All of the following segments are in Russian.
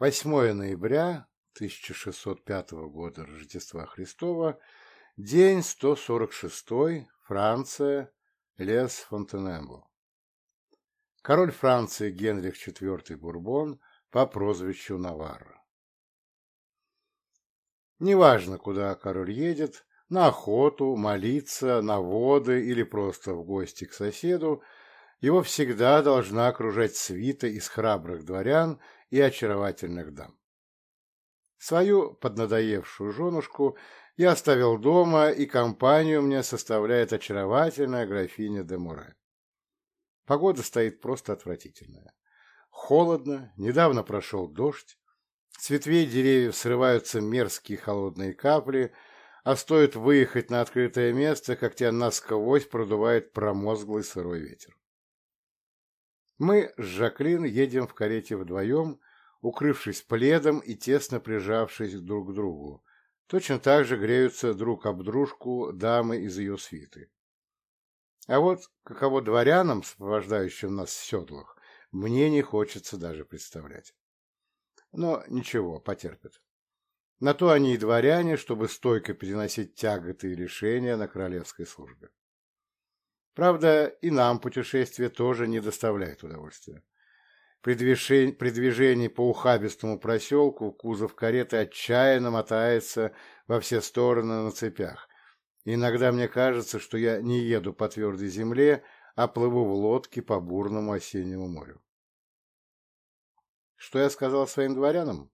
8 ноября 1605 года Рождества Христова, день 146, Франция, лес Фонтенебло. Король Франции Генрих IV Бурбон по прозвищу Наварра. Неважно, куда король едет, на охоту, молиться, на воды или просто в гости к соседу, его всегда должна окружать свита из храбрых дворян и очаровательных дам. Свою поднадоевшую женушку я оставил дома, и компанию мне составляет очаровательная графиня де Муре. Погода стоит просто отвратительная. Холодно, недавно прошел дождь, с ветвей деревьев срываются мерзкие холодные капли, а стоит выехать на открытое место, как тебя насквозь продувает промозглый сырой ветер. Мы с Жаклин едем в карете вдвоем, укрывшись пледом и тесно прижавшись друг к другу. Точно так же греются друг об дружку дамы из ее свиты. А вот каково дворянам, сопровождающим нас в седлах, мне не хочется даже представлять. Но ничего, потерпят. На то они и дворяне, чтобы стойко переносить тяготы и лишения на королевской службе. Правда, и нам путешествие тоже не доставляет удовольствия. При движении, при движении по ухабистому проселку кузов кареты отчаянно мотается во все стороны на цепях. И иногда мне кажется, что я не еду по твердой земле, а плыву в лодке по бурному осеннему морю. Что я сказал своим дворянам?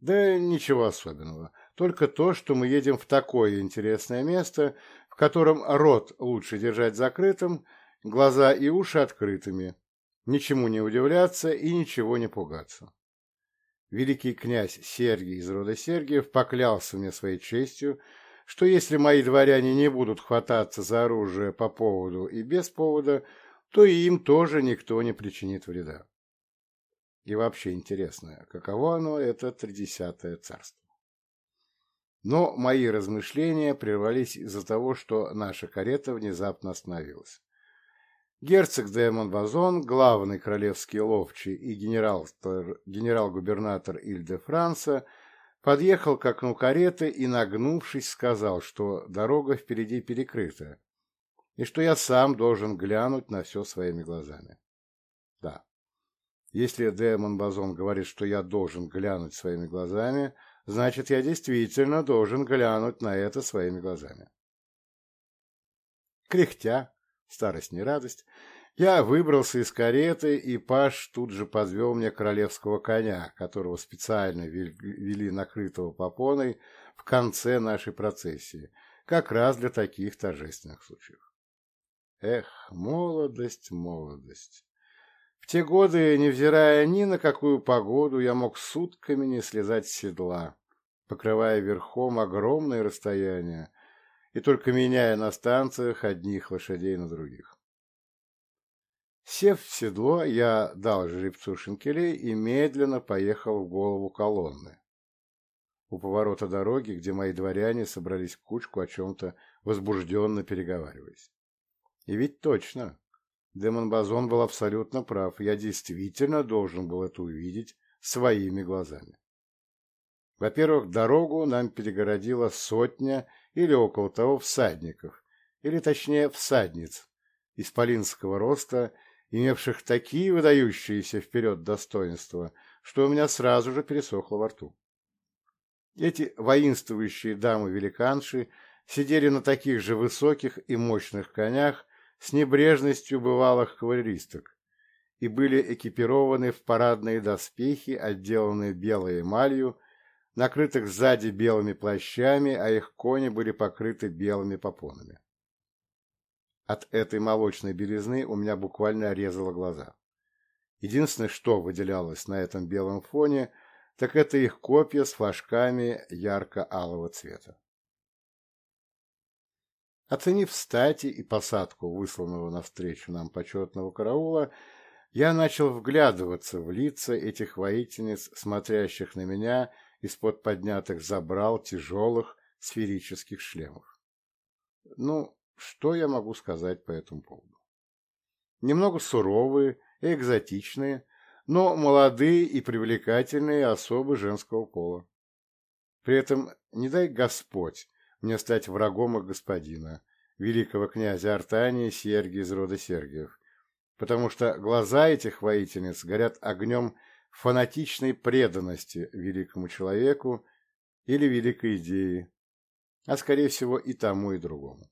Да ничего особенного. Только то, что мы едем в такое интересное место, котором рот лучше держать закрытым, глаза и уши открытыми, ничему не удивляться и ничего не пугаться. Великий князь Сергий из рода Сергиев поклялся мне своей честью, что если мои дворяне не будут хвататься за оружие по поводу и без повода, то и им тоже никто не причинит вреда. И вообще интересно, каково оно, это тридесятое царство. Но мои размышления прервались из-за того, что наша карета внезапно остановилась. Герцог де Монбазон, главный королевский ловчий и генерал-губернатор Иль-де-Франса подъехал к окну кареты и, нагнувшись, сказал, что дорога впереди перекрыта, и что я сам должен глянуть на все своими глазами. Да, если де Монбазон говорит, что я должен глянуть своими глазами – значит, я действительно должен глянуть на это своими глазами. Кряхтя, старость не радость, я выбрался из кареты, и Паш тут же подвел мне королевского коня, которого специально вели накрытого попоной в конце нашей процессии, как раз для таких торжественных случаев. Эх, молодость, молодость. В те годы, невзирая ни на какую погоду, я мог сутками не слезать с седла, покрывая верхом огромные расстояния и только меняя на станциях одних лошадей на других. Сев в седло, я дал жеребцу шинкелей и медленно поехал в голову колонны. У поворота дороги, где мои дворяне собрались в кучку о чем-то возбужденно переговариваясь. И ведь точно, Демон Базон был абсолютно прав, я действительно должен был это увидеть своими глазами. Во-первых, дорогу нам перегородила сотня или около того всадников, или точнее всадниц, исполинского роста, имевших такие выдающиеся вперед достоинства, что у меня сразу же пересохло во рту. Эти воинствующие дамы-великанши сидели на таких же высоких и мощных конях с небрежностью бывалых кавалеристок и были экипированы в парадные доспехи, отделанные белой эмалью, накрытых сзади белыми плащами, а их кони были покрыты белыми попонами. От этой молочной белизны у меня буквально резало глаза. Единственное, что выделялось на этом белом фоне, так это их копья с флажками ярко-алого цвета. Оценив стати и посадку высланного навстречу нам почетного караула, я начал вглядываться в лица этих воительниц, смотрящих на меня из-под поднятых забрал тяжелых сферических шлемов. Ну, что я могу сказать по этому поводу? Немного суровые и экзотичные, но молодые и привлекательные особы женского пола. При этом не дай Господь мне стать врагом их господина, великого князя Артании Сергия из рода Сергиев, потому что глаза этих воительниц горят огнем фанатичной преданности великому человеку или великой идее, а скорее всего и тому, и другому.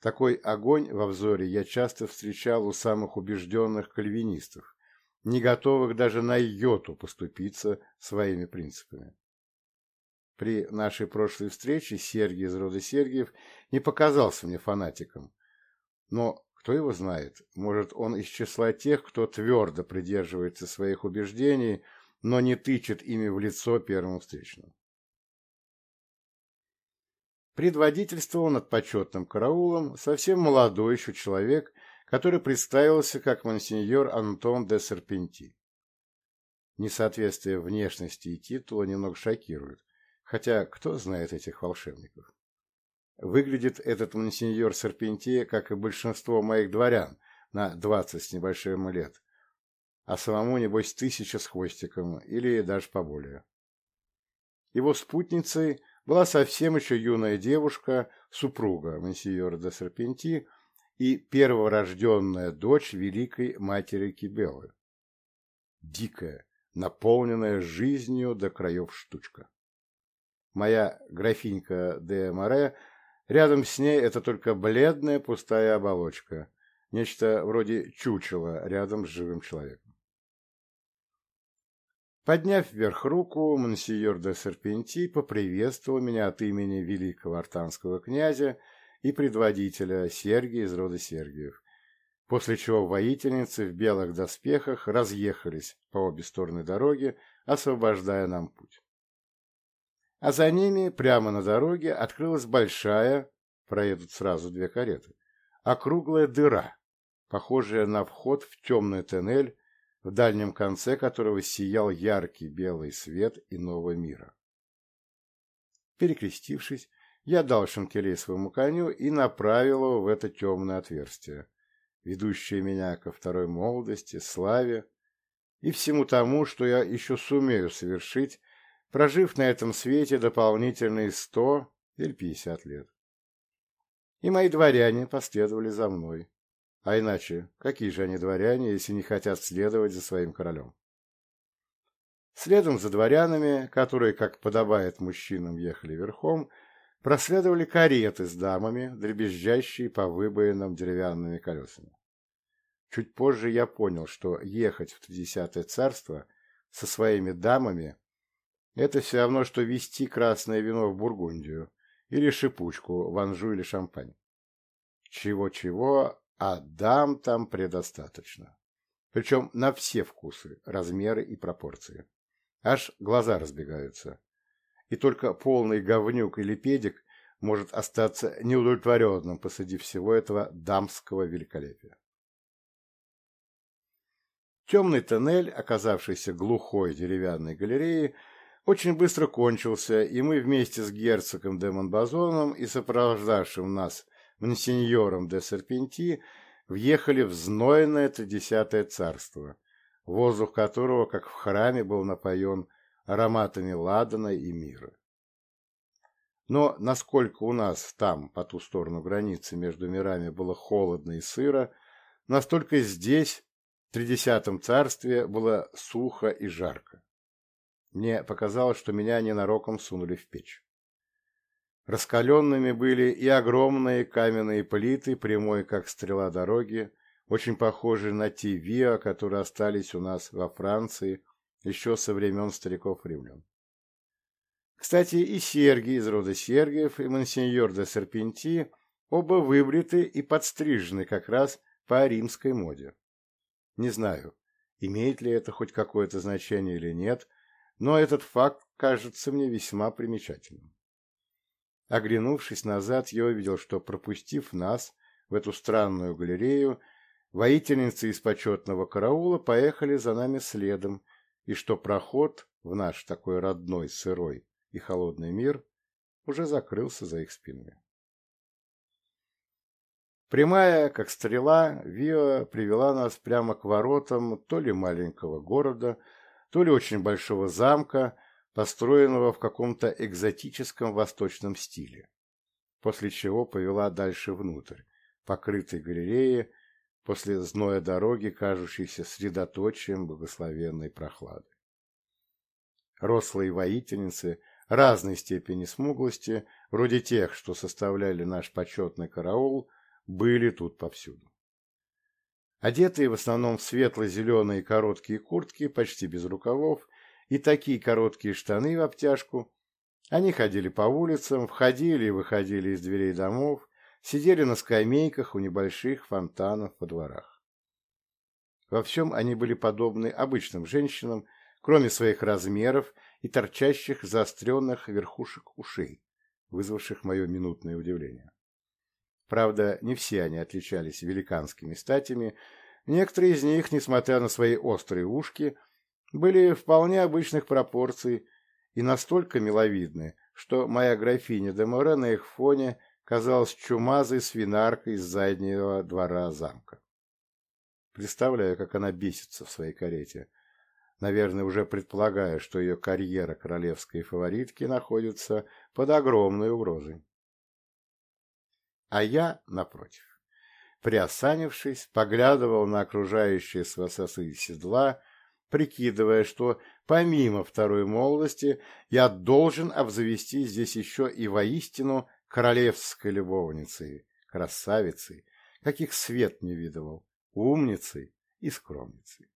Такой огонь во взоре я часто встречал у самых убежденных кальвинистов, не готовых даже на йоту поступиться своими принципами. При нашей прошлой встрече Сергий из рода Сергиев не показался мне фанатиком. Но кто его знает, может, он из числа тех, кто твердо придерживается своих убеждений, но не тычет ими в лицо первому встречному. Предводительствовал над почетным караулом совсем молодой еще человек, который представился как монсеньор Антон де Серпенти. Несоответствие внешности и титула немного шокирует, Хотя кто знает этих волшебников? Выглядит этот монсеньор Серпентье, как и большинство моих дворян, на двадцать с небольшим лет, а самому, небось, тысяча с хвостиком, или даже поболее. Его спутницей была совсем еще юная девушка, супруга монсеньора де Серпенти и перворожденная дочь великой матери Кибелы. Дикая, наполненная жизнью до краев штучка моя графинька де Море, рядом с ней это только бледная пустая оболочка, нечто вроде чучела рядом с живым человеком. Подняв вверх руку, монсеньор де Серпенти поприветствовал меня от имени великого артанского князя и предводителя Сергия из рода Сергиев, после чего воительницы в белых доспехах разъехались по обе стороны дороги, освобождая нам путь а за ними, прямо на дороге, открылась большая, проедут сразу две кареты, округлая дыра, похожая на вход в темный тоннель, в дальнем конце которого сиял яркий белый свет иного мира. Перекрестившись, я дал шинкелей своему коню и направил его в это темное отверстие, ведущее меня ко второй молодости, славе и всему тому, что я еще сумею совершить прожив на этом свете дополнительные сто или пятьдесят лет. И мои дворяне последовали за мной. А иначе, какие же они дворяне, если не хотят следовать за своим королем? Следом за дворянами, которые, как подобает мужчинам, ехали верхом, проследовали кареты с дамами, дребезжащие по выбоинам деревянными колесами. Чуть позже я понял, что ехать в Тридесятое царство со своими дамами это все равно, что вести красное вино в Бургундию или шипучку в Анжу или Шампань. Чего-чего, а дам там предостаточно. Причем на все вкусы, размеры и пропорции. Аж глаза разбегаются. И только полный говнюк или педик может остаться неудовлетворенным посреди всего этого дамского великолепия. Темный тоннель, оказавшийся глухой деревянной галереей, очень быстро кончился, и мы вместе с герцогом де Монбазоном и сопровождавшим нас монсеньором де Серпенти въехали в знойное тридесятое царство, воздух которого, как в храме, был напоен ароматами ладана и мира. Но насколько у нас там, по ту сторону границы между мирами, было холодно и сыро, настолько здесь, в тридесятом царстве, было сухо и жарко. Мне показалось, что меня ненароком сунули в печь. Раскаленными были и огромные каменные плиты, прямой как стрела дороги, очень похожие на те виа, которые остались у нас во Франции еще со времен стариков-римлян. Кстати, и Сергий из рода Сергиев, и монсеньор де Серпенти оба выбриты и подстрижены как раз по римской моде. Не знаю, имеет ли это хоть какое-то значение или нет, но этот факт кажется мне весьма примечательным. Оглянувшись назад, я увидел, что, пропустив нас в эту странную галерею, воительницы из почетного караула поехали за нами следом, и что проход в наш такой родной, сырой и холодный мир уже закрылся за их спинами. Прямая, как стрела, Виа привела нас прямо к воротам то ли маленького города, то ли очень большого замка, построенного в каком-то экзотическом восточном стиле, после чего повела дальше внутрь, покрытой галереи, после зноя дороги, кажущейся средоточием благословенной прохлады. Рослые воительницы разной степени смуглости, вроде тех, что составляли наш почетный караул, были тут повсюду. Одетые в основном в светло-зеленые короткие куртки, почти без рукавов, и такие короткие штаны в обтяжку, они ходили по улицам, входили и выходили из дверей домов, сидели на скамейках у небольших фонтанов во дворах. Во всем они были подобны обычным женщинам, кроме своих размеров и торчащих заостренных верхушек ушей, вызвавших мое минутное удивление. Правда, не все они отличались великанскими статями, некоторые из них, несмотря на свои острые ушки, были вполне обычных пропорций и настолько миловидны, что моя графиня де Море на их фоне казалась чумазой свинаркой из заднего двора замка. Представляю, как она бесится в своей карете, наверное, уже предполагая, что ее карьера королевской фаворитки находится под огромной угрозой. А я, напротив, приосанившись, поглядывал на окружающие с высоты седла, прикидывая, что помимо второй молодости я должен обзавести здесь еще и воистину королевской любовницей, красавицей, каких свет не видывал, умницей и скромницей.